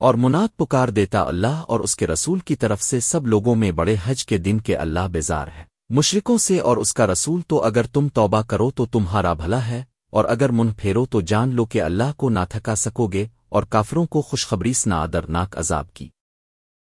اور مناد پکار دیتا اللہ اور اس کے رسول کی طرف سے سب لوگوں میں بڑے حج کے دن کے اللہ بیزار ہے۔ مشرکوں سے اور اس کا رسول تو اگر تم توبہ کرو تو تمہارا بھلا ہے، اور اگر منہ پھیرو تو جان لو کہ اللہ کو نہ تھکا سکو گے اور کافروں کو خوشخبری سنا ادرناک عذاب کی۔